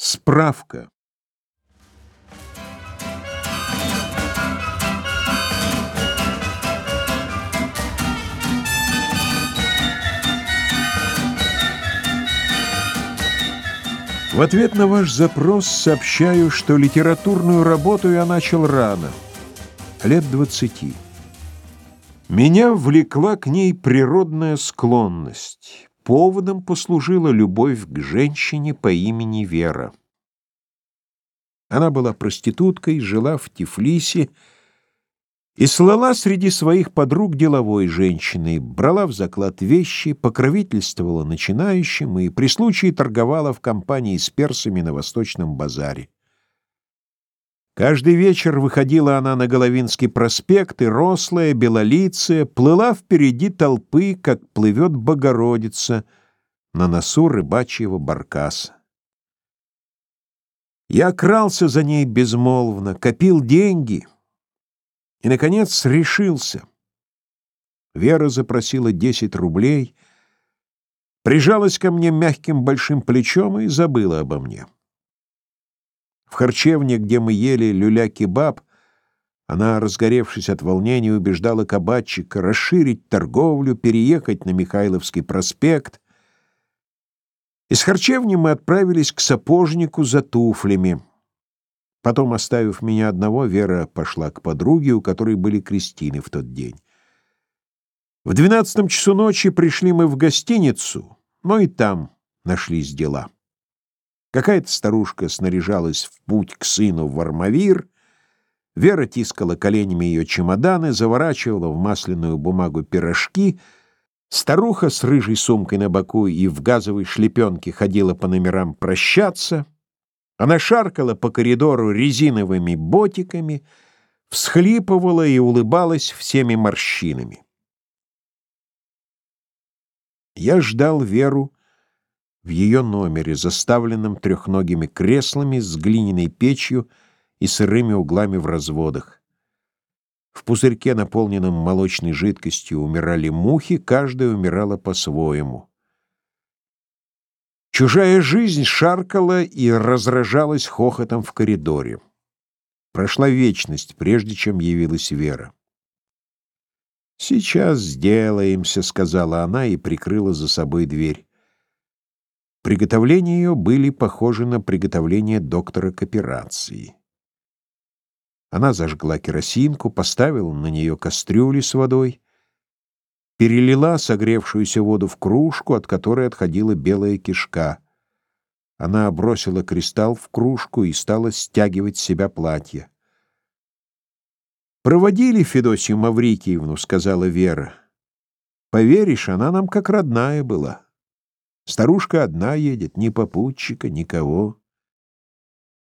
Справка. В ответ на ваш запрос сообщаю, что литературную работу я начал рано, лет двадцати. Меня влекла к ней природная склонность. Поводом послужила любовь к женщине по имени Вера. Она была проституткой, жила в Тифлисе и слала среди своих подруг деловой женщиной, брала в заклад вещи, покровительствовала начинающим и при случае торговала в компании с персами на Восточном базаре. Каждый вечер выходила она на Головинский проспект, и рослая, белолицая, плыла впереди толпы, как плывет Богородица на носу рыбачьего баркаса. Я крался за ней безмолвно, копил деньги и, наконец, решился. Вера запросила десять рублей, прижалась ко мне мягким большим плечом и забыла обо мне. В харчевне, где мы ели люля-кебаб, она, разгоревшись от волнения, убеждала кабачика расширить торговлю, переехать на Михайловский проспект. Из харчевни мы отправились к сапожнику за туфлями. Потом, оставив меня одного, Вера пошла к подруге, у которой были крестины в тот день. В двенадцатом часу ночи пришли мы в гостиницу, но и там нашлись дела. Какая-то старушка снаряжалась в путь к сыну в Армавир, Вера тискала коленями ее чемоданы, заворачивала в масляную бумагу пирожки, старуха с рыжей сумкой на боку и в газовой шлепенке ходила по номерам прощаться, она шаркала по коридору резиновыми ботиками, всхлипывала и улыбалась всеми морщинами. Я ждал Веру, в ее номере, заставленном трехногими креслами с глиняной печью и сырыми углами в разводах. В пузырьке, наполненном молочной жидкостью, умирали мухи, каждая умирала по-своему. Чужая жизнь шаркала и разражалась хохотом в коридоре. Прошла вечность, прежде чем явилась Вера. «Сейчас сделаемся», — сказала она и прикрыла за собой дверь. Приготовления ее были похожи на приготовление доктора к операции. Она зажгла керосинку, поставила на нее кастрюли с водой, перелила согревшуюся воду в кружку, от которой отходила белая кишка. Она бросила кристалл в кружку и стала стягивать с себя платье. «Проводили Федосию Маврикиевну», — сказала Вера. «Поверишь, она нам как родная была». Старушка одна едет, ни попутчика, никого.